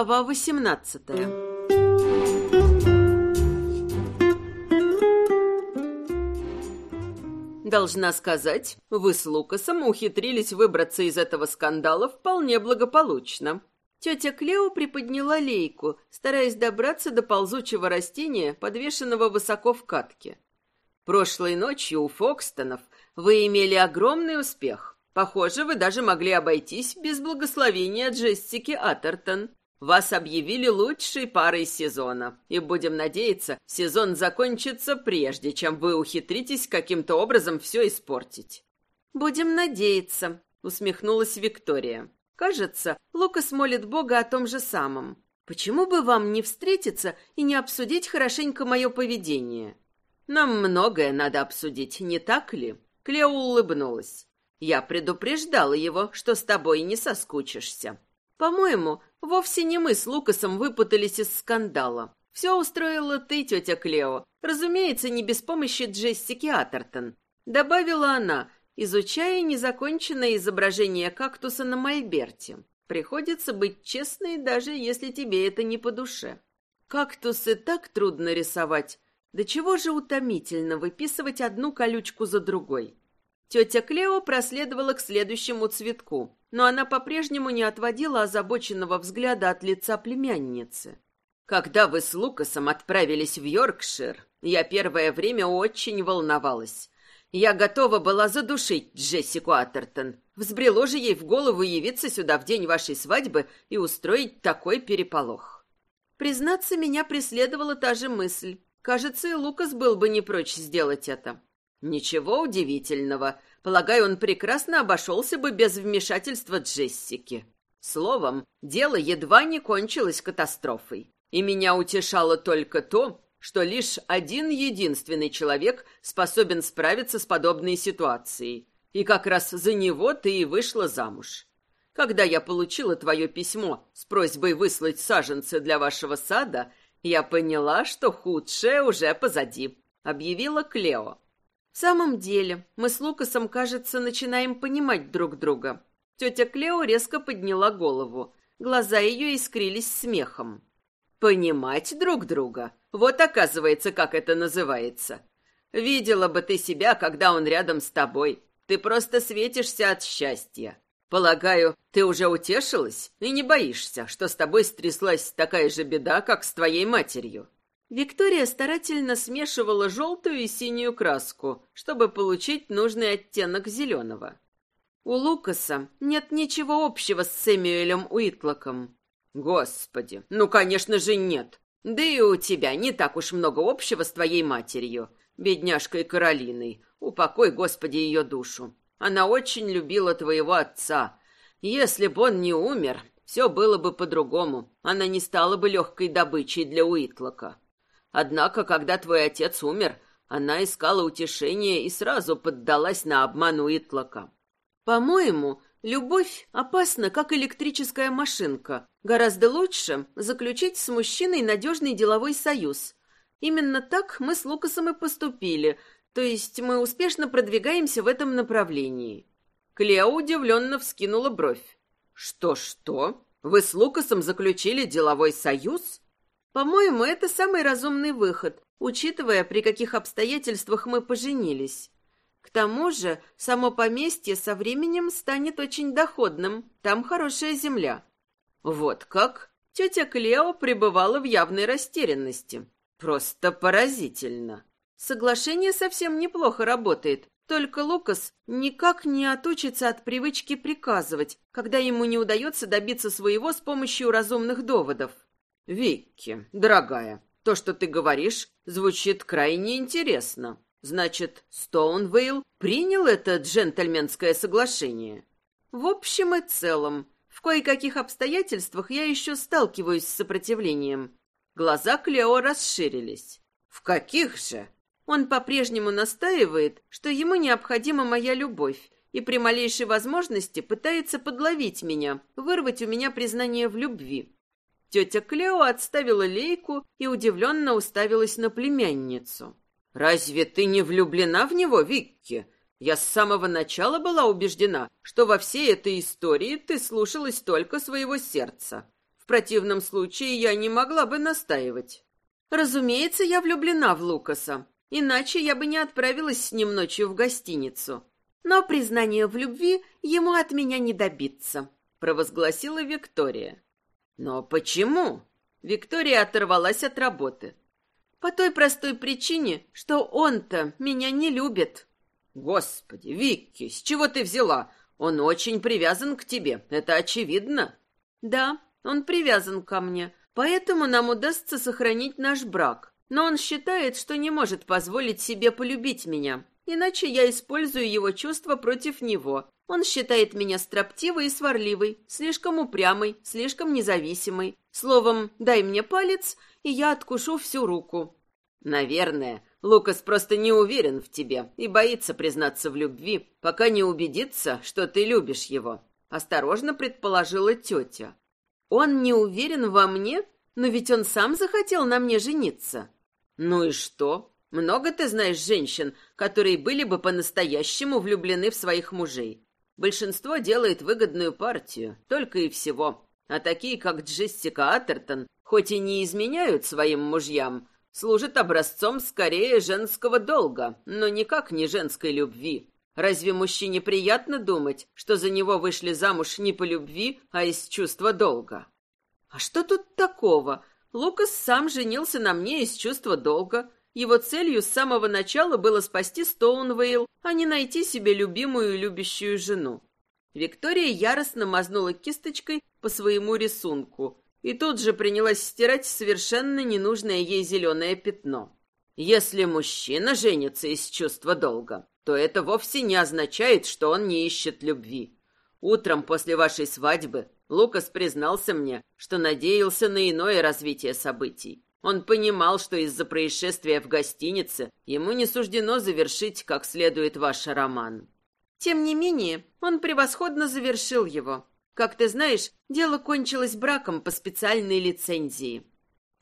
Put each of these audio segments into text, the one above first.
Глава восемнадцатая Должна сказать, вы с Лукасом ухитрились выбраться из этого скандала вполне благополучно. Тетя Клео приподняла лейку, стараясь добраться до ползучего растения, подвешенного высоко в катке. Прошлой ночью у Фокстонов вы имели огромный успех. Похоже, вы даже могли обойтись без благословения Джессики Атертон. Вас объявили лучшей парой сезона, и будем надеяться, сезон закончится прежде, чем вы ухитритесь каким-то образом все испортить. Будем надеяться, усмехнулась Виктория. Кажется, Лукас молит Бога о том же самом. Почему бы вам не встретиться и не обсудить хорошенько мое поведение? Нам многое надо обсудить, не так ли? Клео улыбнулась. Я предупреждала его, что с тобой не соскучишься. По-моему, вовсе не мы с Лукасом выпутались из скандала. Все устроила ты, тетя Клео. Разумеется, не без помощи Джессики Атертон. Добавила она, изучая незаконченное изображение кактуса на мольберте. Приходится быть честной, даже если тебе это не по душе. Кактусы так трудно рисовать. Да чего же утомительно выписывать одну колючку за другой. Тетя Клео проследовала к следующему цветку, но она по-прежнему не отводила озабоченного взгляда от лица племянницы. «Когда вы с Лукасом отправились в Йоркшир, я первое время очень волновалась. Я готова была задушить Джессику Атертон. Взбрело же ей в голову явиться сюда в день вашей свадьбы и устроить такой переполох. Признаться, меня преследовала та же мысль. Кажется, и Лукас был бы не прочь сделать это. Ничего удивительного. Полагаю, он прекрасно обошелся бы без вмешательства Джессики. Словом, дело едва не кончилось катастрофой. И меня утешало только то, что лишь один единственный человек способен справиться с подобной ситуацией. И как раз за него ты и вышла замуж. Когда я получила твое письмо с просьбой выслать саженцы для вашего сада, я поняла, что худшее уже позади, объявила Клео. В самом деле, мы с Лукасом, кажется, начинаем понимать друг друга. Тетя Клео резко подняла голову. Глаза ее искрились смехом. Понимать друг друга? Вот оказывается, как это называется. Видела бы ты себя, когда он рядом с тобой. Ты просто светишься от счастья. Полагаю, ты уже утешилась и не боишься, что с тобой стряслась такая же беда, как с твоей матерью. Виктория старательно смешивала желтую и синюю краску, чтобы получить нужный оттенок зеленого. У Лукаса нет ничего общего с Сэмюэлем Уитлоком. Господи, ну, конечно же, нет. Да и у тебя не так уж много общего с твоей матерью, бедняжкой Каролиной. Упокой, Господи, ее душу. Она очень любила твоего отца. Если бы он не умер, все было бы по-другому. Она не стала бы легкой добычей для Уитлока. Однако, когда твой отец умер, она искала утешения и сразу поддалась на обман Уитлока. По-моему, любовь опасна, как электрическая машинка. Гораздо лучше заключить с мужчиной надежный деловой союз. Именно так мы с Лукасом и поступили, то есть мы успешно продвигаемся в этом направлении. Клео удивленно вскинула бровь. «Что-что? Вы с Лукасом заключили деловой союз?» По-моему, это самый разумный выход, учитывая, при каких обстоятельствах мы поженились. К тому же, само поместье со временем станет очень доходным. Там хорошая земля. Вот как? Тетя Клео пребывала в явной растерянности. Просто поразительно. Соглашение совсем неплохо работает, только Лукас никак не отучится от привычки приказывать, когда ему не удается добиться своего с помощью разумных доводов. «Викки, дорогая, то, что ты говоришь, звучит крайне интересно. Значит, Стоунвейл принял это джентльменское соглашение?» «В общем и целом, в кое-каких обстоятельствах я еще сталкиваюсь с сопротивлением». Глаза Клео расширились. «В каких же?» Он по-прежнему настаивает, что ему необходима моя любовь, и при малейшей возможности пытается подловить меня, вырвать у меня признание в любви. Тетя Клео отставила лейку и удивленно уставилась на племянницу. «Разве ты не влюблена в него, Викки? Я с самого начала была убеждена, что во всей этой истории ты слушалась только своего сердца. В противном случае я не могла бы настаивать. Разумеется, я влюблена в Лукаса, иначе я бы не отправилась с ним ночью в гостиницу. Но признание в любви ему от меня не добиться, провозгласила Виктория. Но почему? Виктория оторвалась от работы. По той простой причине, что он-то меня не любит. Господи, Викки, с чего ты взяла? Он очень привязан к тебе, это очевидно. Да, он привязан ко мне, поэтому нам удастся сохранить наш брак. Но он считает, что не может позволить себе полюбить меня, иначе я использую его чувства против него. Он считает меня строптивой и сварливой, слишком упрямой, слишком независимой. Словом, дай мне палец, и я откушу всю руку. Наверное, Лукас просто не уверен в тебе и боится признаться в любви, пока не убедится, что ты любишь его. Осторожно предположила тетя. Он не уверен во мне, но ведь он сам захотел на мне жениться. Ну и что? Много ты знаешь женщин, которые были бы по-настоящему влюблены в своих мужей. Большинство делает выгодную партию, только и всего. А такие, как Джессика Атертон, хоть и не изменяют своим мужьям, служат образцом скорее женского долга, но никак не женской любви. Разве мужчине приятно думать, что за него вышли замуж не по любви, а из чувства долга? А что тут такого? Лукас сам женился на мне из чувства долга. Его целью с самого начала было спасти Стоунвейл, а не найти себе любимую и любящую жену. Виктория яростно мазнула кисточкой по своему рисунку и тут же принялась стирать совершенно ненужное ей зеленое пятно. Если мужчина женится из чувства долга, то это вовсе не означает, что он не ищет любви. Утром после вашей свадьбы Лукас признался мне, что надеялся на иное развитие событий. Он понимал, что из-за происшествия в гостинице ему не суждено завершить как следует ваш роман. Тем не менее, он превосходно завершил его. Как ты знаешь, дело кончилось браком по специальной лицензии.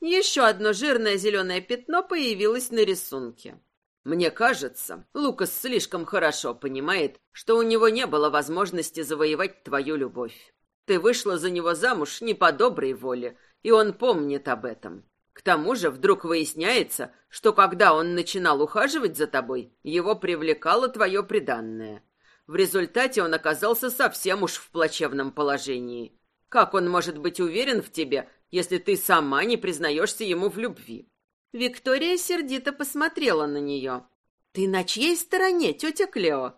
Еще одно жирное зеленое пятно появилось на рисунке. Мне кажется, Лукас слишком хорошо понимает, что у него не было возможности завоевать твою любовь. Ты вышла за него замуж не по доброй воле, и он помнит об этом. К тому же вдруг выясняется, что когда он начинал ухаживать за тобой, его привлекало твое преданное. В результате он оказался совсем уж в плачевном положении. Как он может быть уверен в тебе, если ты сама не признаешься ему в любви? Виктория сердито посмотрела на нее. «Ты на чьей стороне, тетя Клео?»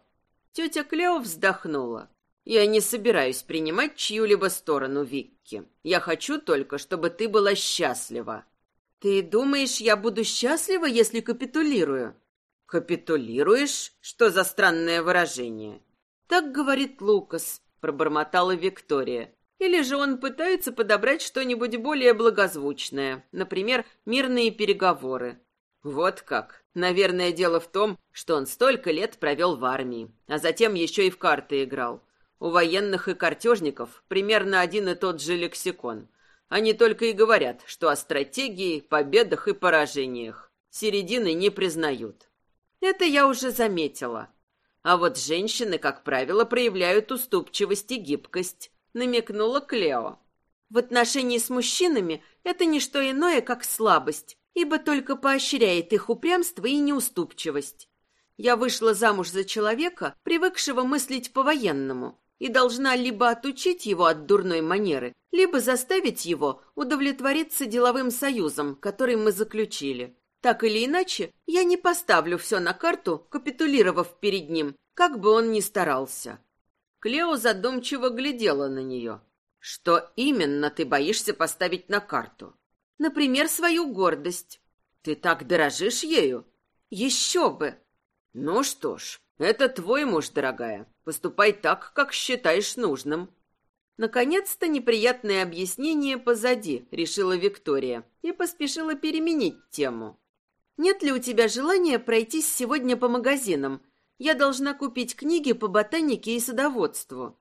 Тетя Клео вздохнула. «Я не собираюсь принимать чью-либо сторону, Викки. Я хочу только, чтобы ты была счастлива». «Ты думаешь, я буду счастлива, если капитулирую?» «Капитулируешь? Что за странное выражение?» «Так говорит Лукас», — пробормотала Виктория. Или же он пытается подобрать что-нибудь более благозвучное, например, мирные переговоры. Вот как. Наверное, дело в том, что он столько лет провел в армии, а затем еще и в карты играл. У военных и картежников примерно один и тот же лексикон. Они только и говорят, что о стратегии, победах и поражениях. Середины не признают. Это я уже заметила. А вот женщины, как правило, проявляют уступчивость и гибкость намекнула Клео. В отношении с мужчинами это не что иное, как слабость, ибо только поощряет их упрямство и неуступчивость. Я вышла замуж за человека, привыкшего мыслить по-военному, и должна либо отучить его от дурной манеры, либо заставить его удовлетвориться деловым союзом, который мы заключили. Так или иначе, я не поставлю все на карту, капитулировав перед ним, как бы он ни старался. Клео задумчиво глядела на нее. «Что именно ты боишься поставить на карту?» «Например, свою гордость». «Ты так дорожишь ею?» «Еще бы!» «Ну что ж, это твой муж, дорогая. Поступай так, как считаешь нужным». Наконец-то неприятное объяснение позади, решила Виктория, и поспешила переменить тему. «Нет ли у тебя желания пройтись сегодня по магазинам я должна купить книги по ботанике и садоводству.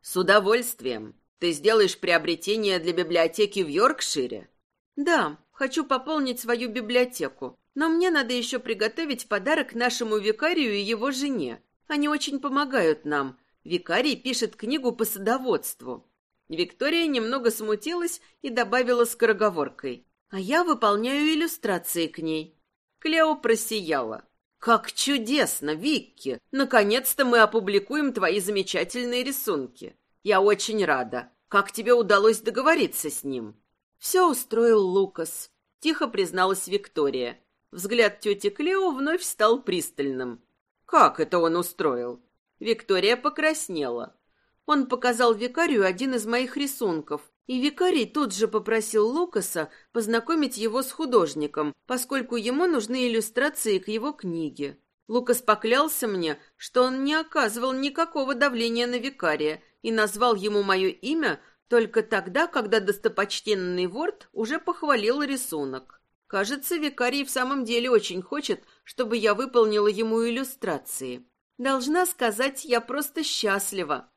С удовольствием. Ты сделаешь приобретение для библиотеки в Йоркшире? Да, хочу пополнить свою библиотеку. Но мне надо еще приготовить подарок нашему викарию и его жене. Они очень помогают нам. Викарий пишет книгу по садоводству. Виктория немного смутилась и добавила скороговоркой. «А я выполняю иллюстрации к ней». Клео просияла. «Как чудесно, Викки! Наконец-то мы опубликуем твои замечательные рисунки. Я очень рада. Как тебе удалось договориться с ним?» «Все устроил Лукас», — тихо призналась Виктория. Взгляд тети Клео вновь стал пристальным. «Как это он устроил?» Виктория покраснела. Он показал викарию один из моих рисунков, и викарий тут же попросил Лукаса познакомить его с художником, поскольку ему нужны иллюстрации к его книге. Лукас поклялся мне, что он не оказывал никакого давления на викария и назвал ему мое имя только тогда, когда достопочтенный Ворд уже похвалил рисунок. Кажется, викарий в самом деле очень хочет, чтобы я выполнила ему иллюстрации. Должна сказать, я просто счастлива.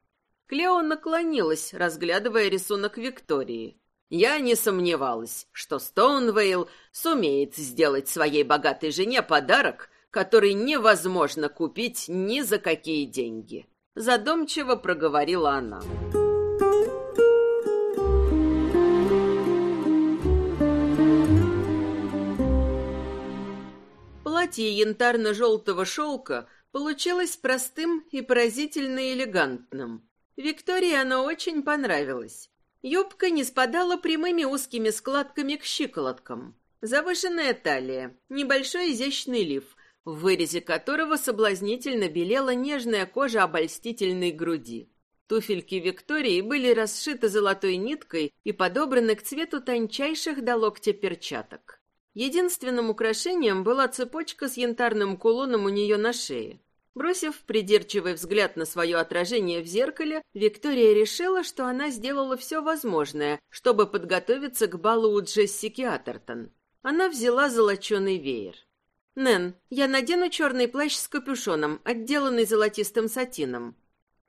Клео наклонилась, разглядывая рисунок Виктории. Я не сомневалась, что Стоунвейл сумеет сделать своей богатой жене подарок, который невозможно купить ни за какие деньги. Задумчиво проговорила она. Платье янтарно-желтого шелка получилось простым и поразительно элегантным. Виктории оно очень понравилось. Юбка не спадала прямыми узкими складками к щиколоткам. Завышенная талия, небольшой изящный лиф, в вырезе которого соблазнительно белела нежная кожа обольстительной груди. Туфельки Виктории были расшиты золотой ниткой и подобраны к цвету тончайших до локтя перчаток. Единственным украшением была цепочка с янтарным кулоном у нее на шее. Бросив придирчивый взгляд на свое отражение в зеркале, Виктория решила, что она сделала все возможное, чтобы подготовиться к балу у Джессики Атертон. Она взяла золоченый веер. «Нэн, я надену черный плащ с капюшоном, отделанный золотистым сатином».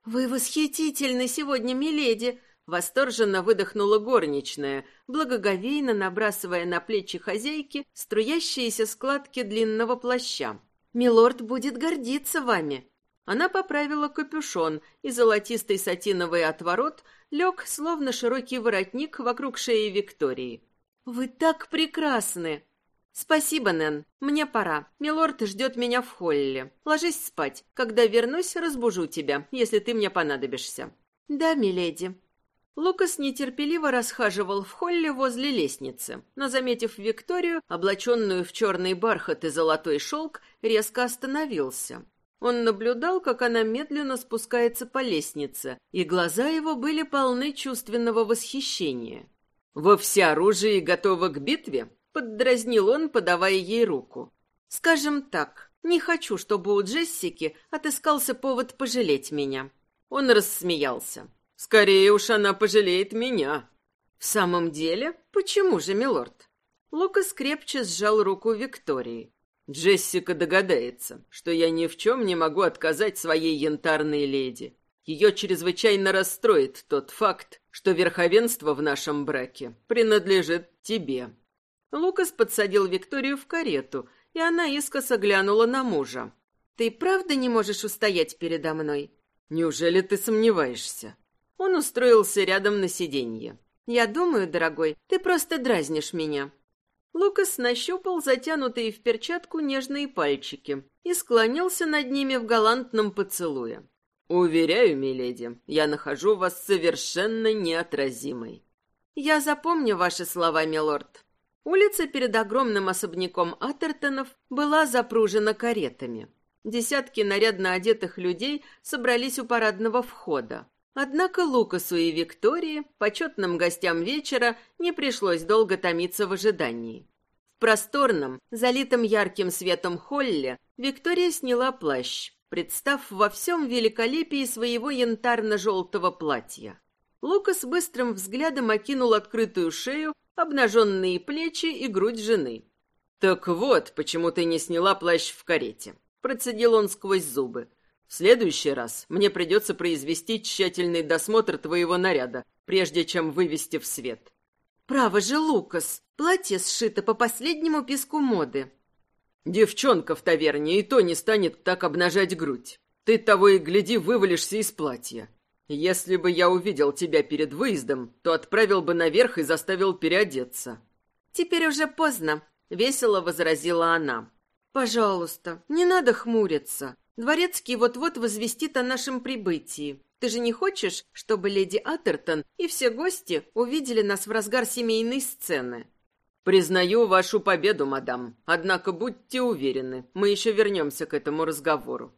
«Вы восхитительны сегодня, миледи!» Восторженно выдохнула горничная, благоговейно набрасывая на плечи хозяйки струящиеся складки длинного плаща. Милорд будет гордиться вами». Она поправила капюшон, и золотистый сатиновый отворот лег, словно широкий воротник, вокруг шеи Виктории. «Вы так прекрасны!» «Спасибо, Нэн. Мне пора. Милорд ждет меня в холле. Ложись спать. Когда вернусь, разбужу тебя, если ты мне понадобишься». «Да, миледи». Лукас нетерпеливо расхаживал в холле возле лестницы, но, заметив Викторию, облаченную в черный бархат и золотой шелк, резко остановился. Он наблюдал, как она медленно спускается по лестнице, и глаза его были полны чувственного восхищения. «Во всеоружии готова к битве?» — поддразнил он, подавая ей руку. «Скажем так, не хочу, чтобы у Джессики отыскался повод пожалеть меня». Он рассмеялся. Скорее уж она пожалеет меня. В самом деле, почему же, милорд? Лукас крепче сжал руку Виктории. Джессика догадается, что я ни в чем не могу отказать своей янтарной леди. Ее чрезвычайно расстроит тот факт, что верховенство в нашем браке принадлежит тебе. Лукас подсадил Викторию в карету, и она искоса глянула на мужа. «Ты правда не можешь устоять передо мной?» «Неужели ты сомневаешься?» Он устроился рядом на сиденье. «Я думаю, дорогой, ты просто дразнишь меня». Лукас нащупал затянутые в перчатку нежные пальчики и склонился над ними в галантном поцелуе. «Уверяю, миледи, я нахожу вас совершенно неотразимой». «Я запомню ваши слова, милорд». Улица перед огромным особняком Атертонов была запружена каретами. Десятки нарядно одетых людей собрались у парадного входа. Однако Лукасу и Виктории, почетным гостям вечера, не пришлось долго томиться в ожидании. В просторном, залитом ярким светом холле, Виктория сняла плащ, представ во всем великолепии своего янтарно-желтого платья. Лукас быстрым взглядом окинул открытую шею, обнаженные плечи и грудь жены. «Так вот, почему ты не сняла плащ в карете», — процедил он сквозь зубы. В следующий раз мне придется произвести тщательный досмотр твоего наряда, прежде чем вывести в свет. Право же, Лукас, платье сшито по последнему писку моды. Девчонка в таверне и то не станет так обнажать грудь. Ты того и гляди вывалишься из платья. Если бы я увидел тебя перед выездом, то отправил бы наверх и заставил переодеться. Теперь уже поздно, весело возразила она. Пожалуйста, не надо хмуриться. Дворецкий вот-вот возвестит о нашем прибытии. Ты же не хочешь, чтобы леди Атертон и все гости увидели нас в разгар семейной сцены? Признаю вашу победу, мадам. Однако будьте уверены, мы еще вернемся к этому разговору.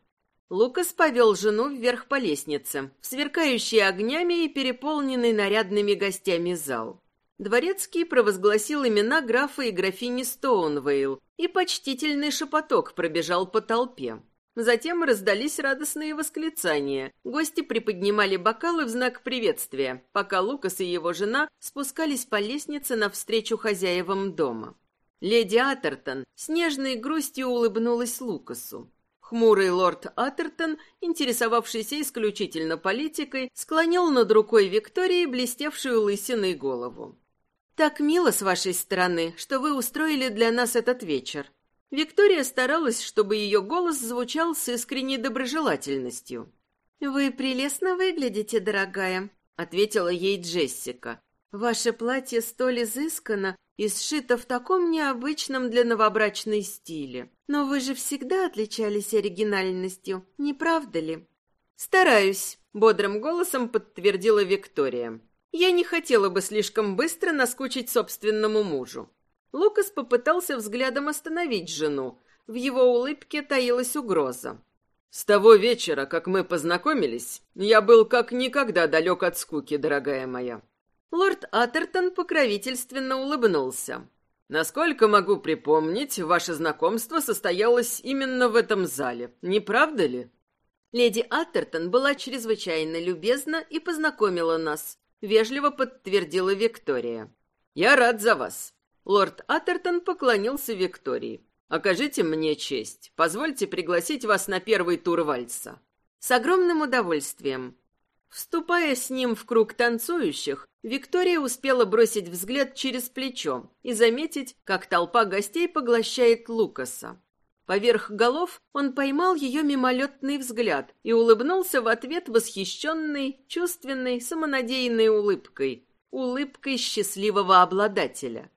Лукас повел жену вверх по лестнице, в сверкающий огнями и переполненный нарядными гостями зал. Дворецкий провозгласил имена графа и графини Стоунвейл, и почтительный шепоток пробежал по толпе. Затем раздались радостные восклицания. Гости приподнимали бокалы в знак приветствия, пока Лукас и его жена спускались по лестнице навстречу хозяевам дома. Леди Атертон с нежной грустью улыбнулась Лукасу. Хмурый лорд Атертон, интересовавшийся исключительно политикой, склонил над рукой Виктории блестевшую лысиной голову. «Так мило с вашей стороны, что вы устроили для нас этот вечер». Виктория старалась, чтобы ее голос звучал с искренней доброжелательностью. «Вы прелестно выглядите, дорогая», — ответила ей Джессика. «Ваше платье столь изысканно и сшито в таком необычном для новобрачной стиле. Но вы же всегда отличались оригинальностью, не правда ли? Стараюсь, бодрым голосом подтвердила Виктория. Я не хотела бы слишком быстро наскучить собственному мужу. Лукас попытался взглядом остановить жену. В его улыбке таилась угроза. «С того вечера, как мы познакомились, я был как никогда далек от скуки, дорогая моя». Лорд Атертон покровительственно улыбнулся. Насколько могу припомнить, ваше знакомство состоялось именно в этом зале, не правда ли? Леди Аттертон была чрезвычайно любезна и познакомила нас, вежливо подтвердила Виктория. Я рад за вас. Лорд Аттертон поклонился Виктории. Окажите мне честь. Позвольте пригласить вас на первый тур вальса. С огромным удовольствием. Вступая с ним в круг танцующих, Виктория успела бросить взгляд через плечо и заметить, как толпа гостей поглощает Лукаса. Поверх голов он поймал ее мимолетный взгляд и улыбнулся в ответ восхищенной, чувственной, самонадеянной улыбкой, улыбкой счастливого обладателя.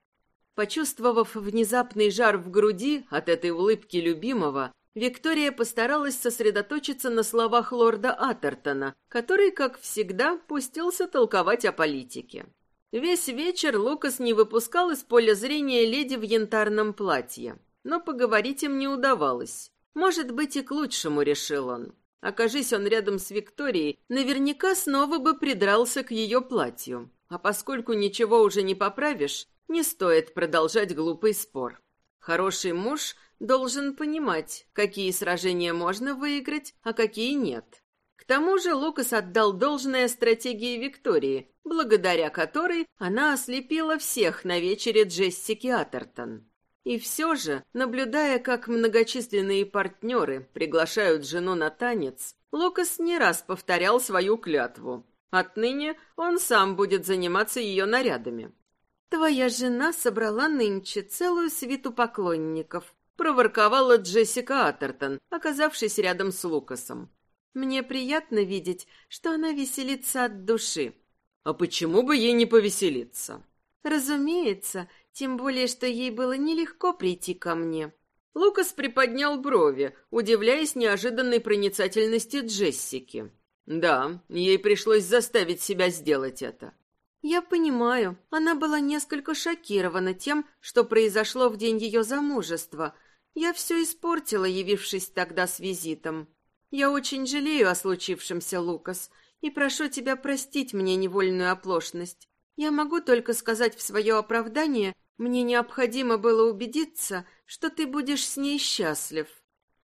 Почувствовав внезапный жар в груди от этой улыбки любимого, Виктория постаралась сосредоточиться на словах лорда Атертона, который, как всегда, пустился толковать о политике. Весь вечер Лукас не выпускал из поля зрения леди в янтарном платье, но поговорить им не удавалось. Может быть, и к лучшему, решил он. Окажись он рядом с Викторией, наверняка снова бы придрался к ее платью. А поскольку ничего уже не поправишь, не стоит продолжать глупый спор. Хороший муж — должен понимать, какие сражения можно выиграть, а какие нет. К тому же Лукас отдал должное стратегии Виктории, благодаря которой она ослепила всех на вечере Джессики Атертон. И все же, наблюдая, как многочисленные партнеры приглашают жену на танец, Лукас не раз повторял свою клятву. Отныне он сам будет заниматься ее нарядами. «Твоя жена собрала нынче целую свиту поклонников», проворковала Джессика Атертон, оказавшись рядом с Лукасом. «Мне приятно видеть, что она веселится от души». «А почему бы ей не повеселиться?» «Разумеется, тем более, что ей было нелегко прийти ко мне». Лукас приподнял брови, удивляясь неожиданной проницательности Джессики. «Да, ей пришлось заставить себя сделать это». «Я понимаю, она была несколько шокирована тем, что произошло в день ее замужества, я все испортила, явившись тогда с визитом. Я очень жалею о случившемся, Лукас, и прошу тебя простить мне невольную оплошность. Я могу только сказать в свое оправдание, мне необходимо было убедиться, что ты будешь с ней счастлив.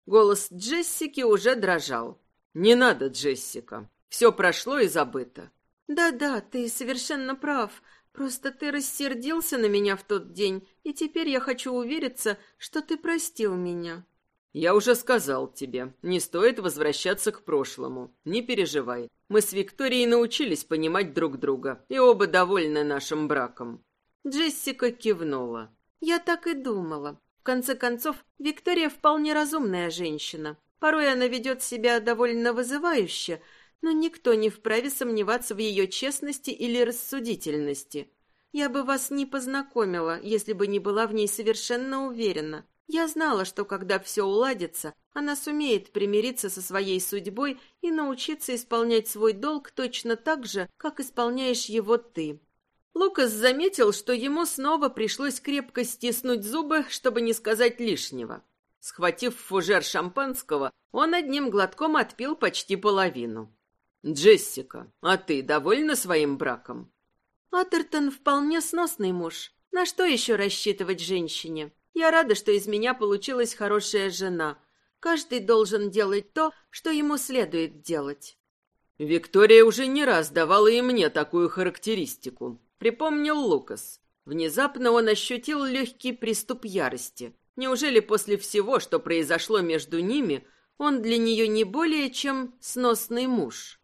Голос Джессики уже дрожал. «Не надо, Джессика. Все прошло и забыто». «Да-да, ты совершенно прав. Просто ты рассердился на меня в тот день, и теперь я хочу увериться, что ты простил меня. Я уже сказал тебе, не стоит возвращаться к прошлому. Не переживай. Мы с Викторией научились понимать друг друга, и оба довольны нашим браком. Джессика кивнула. Я так и думала. В конце концов, Виктория вполне разумная женщина. Порой она ведет себя довольно вызывающе, но никто не вправе сомневаться в ее честности или рассудительности. Я бы вас не познакомила, если бы не была в ней совершенно уверена. Я знала, что когда все уладится, она сумеет примириться со своей судьбой и научиться исполнять свой долг точно так же, как исполняешь его ты. Лукас заметил, что ему снова пришлось крепко стиснуть зубы, чтобы не сказать лишнего. Схватив фужер шампанского, он одним глотком отпил почти половину. «Джессика, а ты довольна своим браком?» «Атертон вполне сносный муж. На что еще рассчитывать женщине? Я рада, что из меня получилась хорошая жена. Каждый должен делать то, что ему следует делать». Виктория уже не раз давала и мне такую характеристику, Припомнил Лукас. Внезапно он ощутил легкий приступ ярости. Неужели после всего, что произошло между ними, он для нее не более чем сносный муж?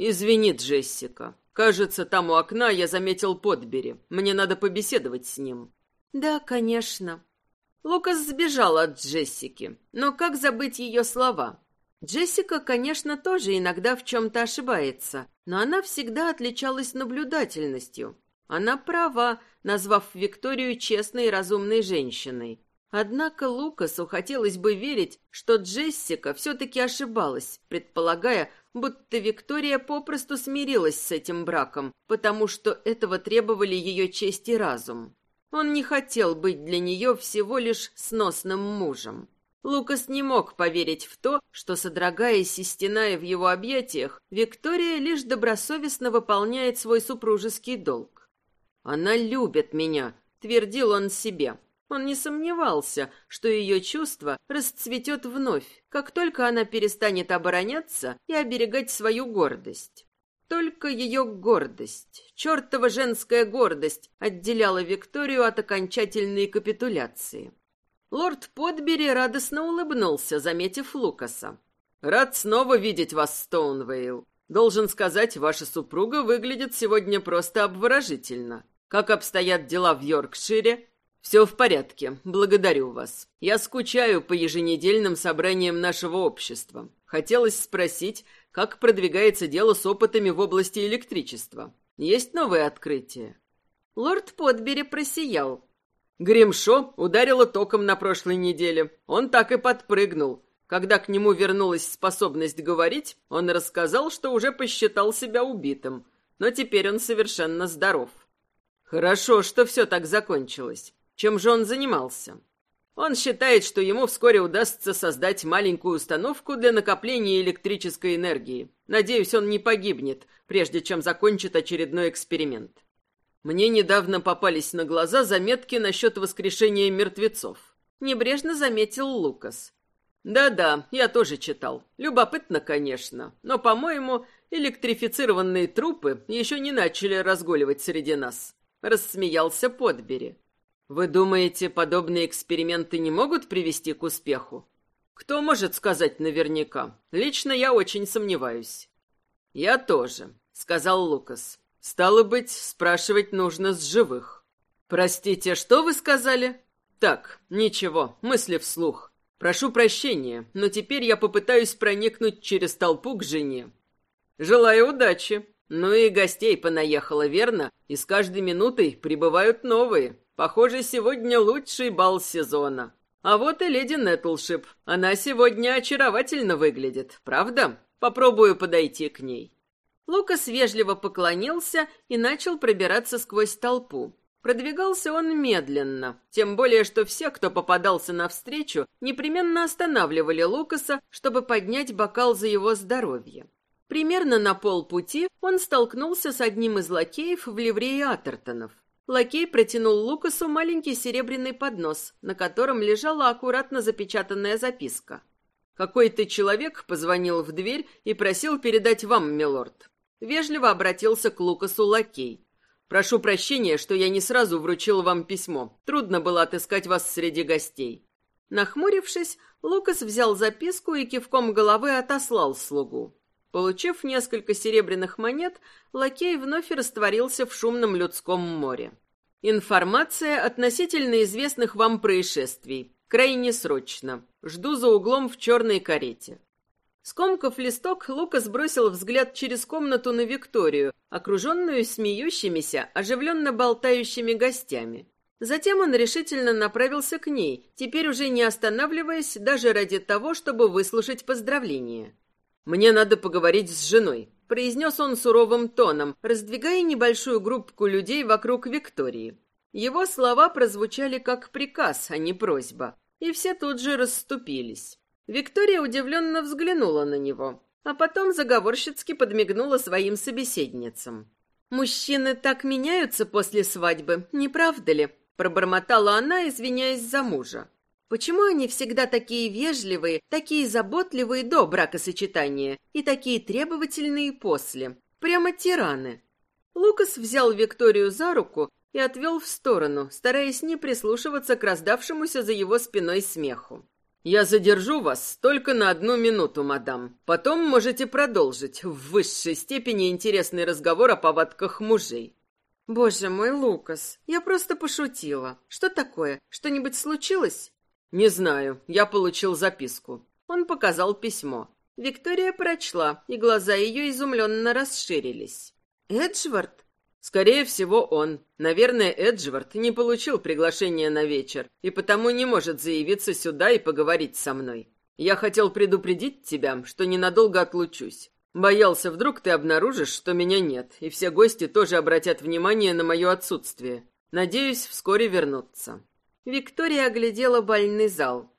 «Извини, Джессика. Кажется, там у окна я заметил Подбери. Мне надо побеседовать с ним». «Да, конечно». Лукас сбежал от Джессики. Но как забыть ее слова? Джессика, конечно, тоже иногда в чем-то ошибается, но она всегда отличалась наблюдательностью. Она права, назвав Викторию честной и разумной женщиной. Однако Лукасу хотелось бы верить, что Джессика все-таки ошибалась, предполагая, будто Виктория попросту смирилась с этим браком, потому что этого требовали ее честь и разум. Он не хотел быть для нее всего лишь сносным мужем. Лукас не мог поверить в то, что, содрогаясь и стеная в его объятиях, Виктория лишь добросовестно выполняет свой супружеский долг. «Она любит меня», — твердил он себе. Он не сомневался, что ее чувство расцветет вновь, как только она перестанет обороняться и оберегать свою гордость. Только ее гордость, чертова женская гордость, отделяла Викторию от окончательной капитуляции. Лорд Подбери радостно улыбнулся, заметив Лукаса. «Рад снова видеть вас, Стоунвейл. Должен сказать, ваша супруга выглядит сегодня просто обворожительно. Как обстоят дела в Йоркшире?» «Все в порядке, благодарю вас. Я скучаю по еженедельным собраниям нашего общества. Хотелось спросить, как продвигается дело с опытами в области электричества. Есть новые открытия?» Лорд Подбери просиял, Гримшо ударило током на прошлой неделе. Он так и подпрыгнул. Когда к нему вернулась способность говорить, он рассказал, что уже посчитал себя убитым. Но теперь он совершенно здоров. Хорошо, что все так закончилось. Чем же он занимался? Он считает, что ему вскоре удастся создать маленькую установку для накопления электрической энергии. Надеюсь, он не погибнет, прежде чем закончит очередной эксперимент. Мне недавно попались на глаза заметки насчет воскрешения мертвецов. Небрежно заметил Лукас. Да-да, я тоже читал. Любопытно, конечно. Но, по-моему, электрифицированные трупы еще не начали разгуливать среди нас. Рассмеялся Подбери. Вы думаете, подобные эксперименты не могут привести к успеху? Кто может сказать наверняка? Лично я очень сомневаюсь. Я тоже, сказал Лукас. Стало быть, спрашивать нужно с живых. Простите, что вы сказали? Так, ничего, мысли вслух. Прошу прощения, но теперь я попытаюсь проникнуть через толпу к жене. Желаю удачи. Ну и гостей понаехало, верно? И с каждой минутой прибывают новые. Похоже, сегодня лучший бал сезона. А вот и леди Нетлшип. Она сегодня очаровательно выглядит, правда? Попробую подойти к ней. Лукас вежливо поклонился и начал пробираться сквозь толпу. Продвигался он медленно, тем более, что все, кто попадался навстречу, непременно останавливали Лукаса, чтобы поднять бокал за его здоровье. Примерно на полпути он столкнулся с одним из лакеев в ливрее Атертонов. Лакей протянул Лукасу маленький серебряный поднос, на котором лежала аккуратно запечатанная записка. «Какой-то человек позвонил в дверь и просил передать вам, милорд. Вежливо обратился к Лукасу лакей. «Прошу прощения, что я не сразу вручил вам письмо. Трудно было отыскать вас среди гостей». Нахмурившись, Лукас взял записку и кивком головы отослал слугу. Получив несколько серебряных монет, лакей вновь растворился в шумном людском море. Информация относительно известных вам происшествий. Крайне срочно. Жду за углом в черной карете. Скомкав листок, Лукас бросил взгляд через комнату на Викторию, окруженную смеющимися, оживленно болтающими гостями. Затем он решительно направился к ней, теперь уже не останавливаясь даже ради того, чтобы выслушать поздравления. «Мне надо поговорить с женой», — произнес он суровым тоном, раздвигая небольшую группку людей вокруг Виктории. Его слова прозвучали как приказ, а не просьба, и все тут же расступились. Виктория удивленно взглянула на него, а потом заговорщицки подмигнула своим собеседницам. «Мужчины так меняются после свадьбы, не правда ли?» Пробормотала она, извиняясь за мужа. Почему они всегда такие вежливые, такие заботливые до бракосочетания и такие требовательные после? Прямо тираны. Лукас взял Викторию за руку и отвел в сторону, стараясь не прислушиваться к раздавшемуся за его спиной смеху. «Я задержу вас только на одну минуту, мадам. Потом можете продолжить в высшей степени интересный разговор о повадках мужей. «Боже мой, Лукас, я просто пошутила. Что такое? Что-нибудь случилось?» «Не знаю. Я получил записку». Он показал письмо. Виктория прочла, и глаза ее изумленно расширились. «Эджвард?» «Скорее всего, он. Наверное, Эджвард не получил приглашение на вечер, и потому не может заявиться сюда и поговорить со мной. Я хотел предупредить тебя, что ненадолго отлучусь. Боялся, вдруг ты обнаружишь, что меня нет, и все гости тоже обратят внимание на мое отсутствие. Надеюсь, вскоре вернуться». Виктория оглядела бальный зал.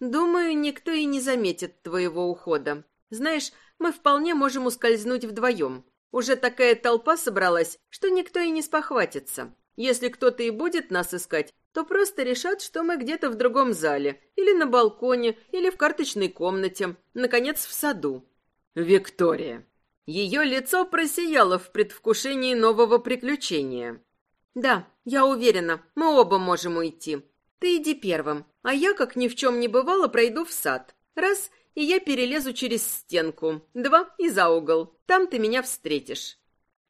«Думаю, никто и не заметит твоего ухода. Знаешь, мы вполне можем ускользнуть вдвоем. Уже такая толпа собралась, что никто и не спохватится. Если кто-то и будет нас искать, то просто решат, что мы где-то в другом зале, или на балконе, или в карточной комнате, наконец, в саду. Виктория. Ее лицо просияло в предвкушении нового приключения. «Да, я уверена, мы оба можем уйти. Ты иди первым, а я, как ни в чем не бывало, пройду в сад. Раз, и я перелезу через стенку. Два, и за угол. Там ты меня встретишь».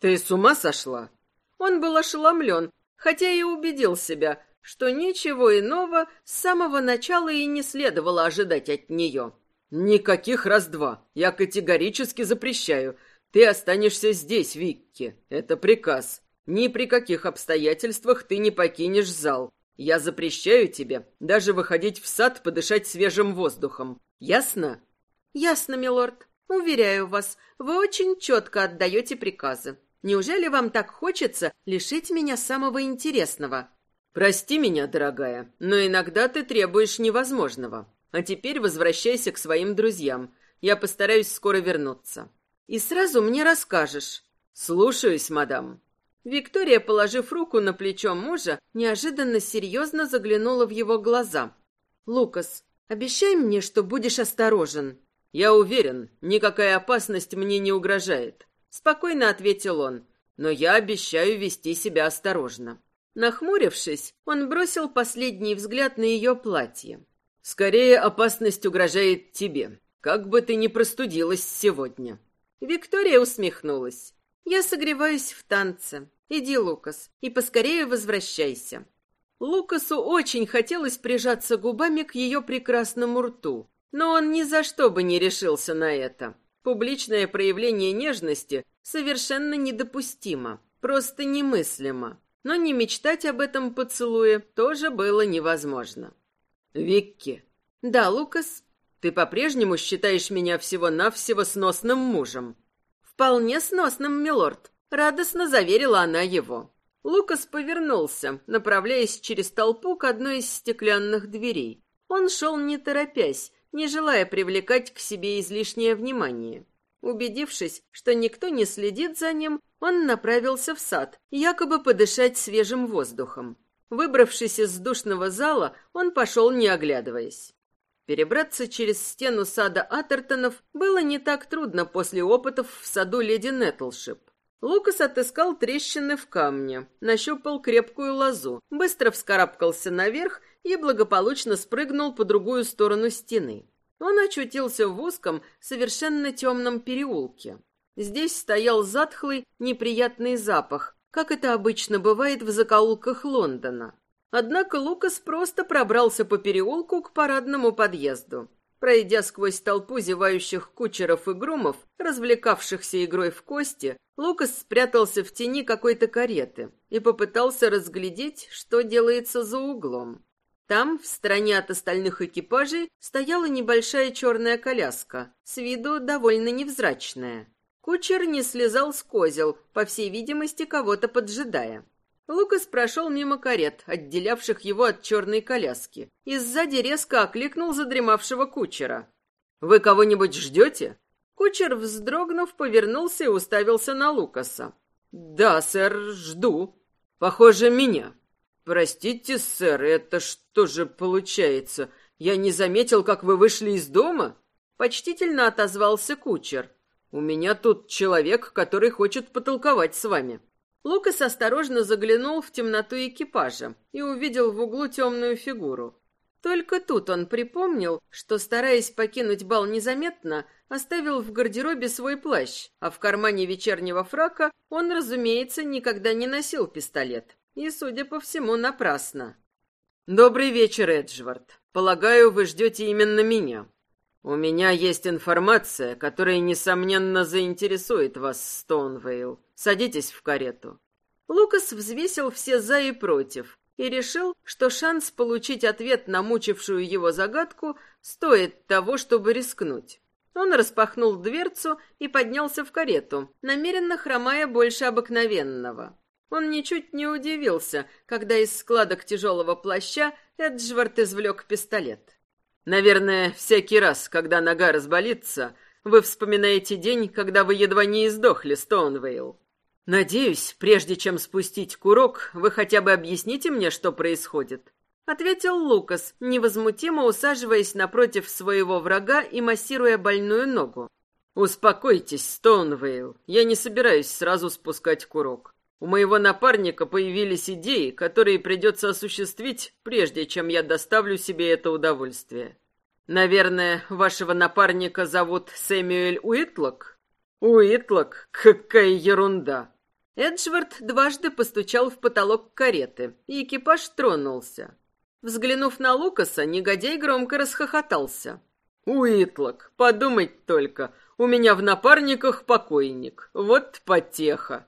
«Ты с ума сошла?» Он был ошеломлен, хотя и убедил себя, что ничего иного с самого начала и не следовало ожидать от нее. «Никаких раз-два. Я категорически запрещаю. Ты останешься здесь, Викки. Это приказ. Ни при каких обстоятельствах ты не покинешь зал. Я запрещаю тебе даже выходить в сад подышать свежим воздухом. Ясно?» «Ясно, милорд. Уверяю вас, вы очень четко отдаете приказы. Неужели вам так хочется лишить меня самого интересного?» «Прости меня, дорогая, но иногда ты требуешь невозможного. А теперь возвращайся к своим друзьям. Я постараюсь скоро вернуться. И сразу мне расскажешь. Слушаюсь, мадам. Виктория, положив руку на плечо мужа, неожиданно серьезно заглянула в его глаза. «Лукас, обещай мне, что будешь осторожен». «Я уверен, никакая опасность мне не угрожает», — спокойно ответил он. «Но я обещаю вести себя осторожно». Нахмурившись, он бросил последний взгляд на ее платье. Скорее опасность угрожает тебе, как бы ты ни простудилась сегодня. Виктория усмехнулась. Я согреваюсь в танце. Иди, Лукас, и поскорее возвращайся. Лукасу очень хотелось прижаться губами к ее прекрасному рту, но он ни за что бы не решился на это. Публичное проявление нежности совершенно недопустимо, просто немыслимо. Но не мечтать об этом поцелуе тоже было невозможно. «Викки». «Да, Лукас, ты по-прежнему считаешь меня всего-навсего сносным мужем?» «Вполне сносным, милорд», — радостно заверила она его. Лукас повернулся, направляясь через толпу к одной из стеклянных дверей. Он шел не торопясь, не желая привлекать к себе излишнее внимание. Убедившись, что никто не следит за ним, он направился в сад, якобы подышать свежим воздухом. Выбравшись из душного зала, он пошел, не оглядываясь. Перебраться через стену сада Атертонов было не так трудно после опытов в саду леди Нетлшип. Лукас отыскал трещины в камне, нащупал крепкую лозу, быстро вскарабкался наверх и благополучно спрыгнул по другую сторону стены. Он очутился в узком, совершенно темном переулке. Здесь стоял затхлый, неприятный запах, как это обычно бывает в закоулках Лондона. Однако Лукас просто пробрался по переулку к парадному подъезду. Пройдя сквозь толпу зевающих кучеров и грумов, развлекавшихся игрой в кости, Лукас спрятался в тени какой-то кареты и попытался разглядеть, что делается за углом. Там, в стороне от остальных экипажей, стояла небольшая черная коляска, с виду довольно невзрачная. Кучер не слезал с козел, по всей видимости, кого-то поджидая. Лукас прошел мимо карет, отделявших его от черной коляски, и сзади резко окликнул задремавшего кучера. «Вы кого-нибудь ждете?» Кучер, вздрогнув, повернулся и уставился на Лукаса. «Да, сэр, жду. Похоже, меня». «Простите, сэр, это что же получается? Я не заметил, как вы вышли из дома?» Почтительно отозвался кучер. «У меня тут человек, который хочет потолковать с вами». Лукас осторожно заглянул в темноту экипажа и увидел в углу темную фигуру. Только тут он припомнил, что, стараясь покинуть бал незаметно, оставил в гардеробе свой плащ, а в кармане вечернего фрака он, разумеется, никогда не носил пистолет. И, судя по всему, напрасно. «Добрый вечер, Эджвард. Полагаю, вы ждете именно меня. У меня есть информация, которая, несомненно, заинтересует вас, Стоунвейл. Садитесь в карету». Лукас взвесил все «за» и «против» и решил, что шанс получить ответ на мучившую его загадку стоит того, чтобы рискнуть. Он распахнул дверцу и поднялся в карету, намеренно хромая больше обыкновенного. Он ничуть не удивился, когда из складок тяжелого плаща Эджвард извлек пистолет. «Наверное, всякий раз, когда нога разболится, вы вспоминаете день, когда вы едва не издохли, Стоунвейл. Надеюсь, прежде чем спустить курок, вы хотя бы объясните мне, что происходит», — ответил Лукас, невозмутимо усаживаясь напротив своего врага и массируя больную ногу. «Успокойтесь, Стоунвейл, я не собираюсь сразу спускать курок. У моего напарника появились идеи, которые придется осуществить, прежде чем я доставлю себе это удовольствие. Наверное, вашего напарника зовут Сэмюэль Уитлок? Уитлок? Какая ерунда! Эджвард дважды постучал в потолок кареты, и экипаж тронулся. Взглянув на Лукаса, негодяй громко расхохотался. «Уитлок, подумать только, у меня в напарниках покойник. Вот потеха!»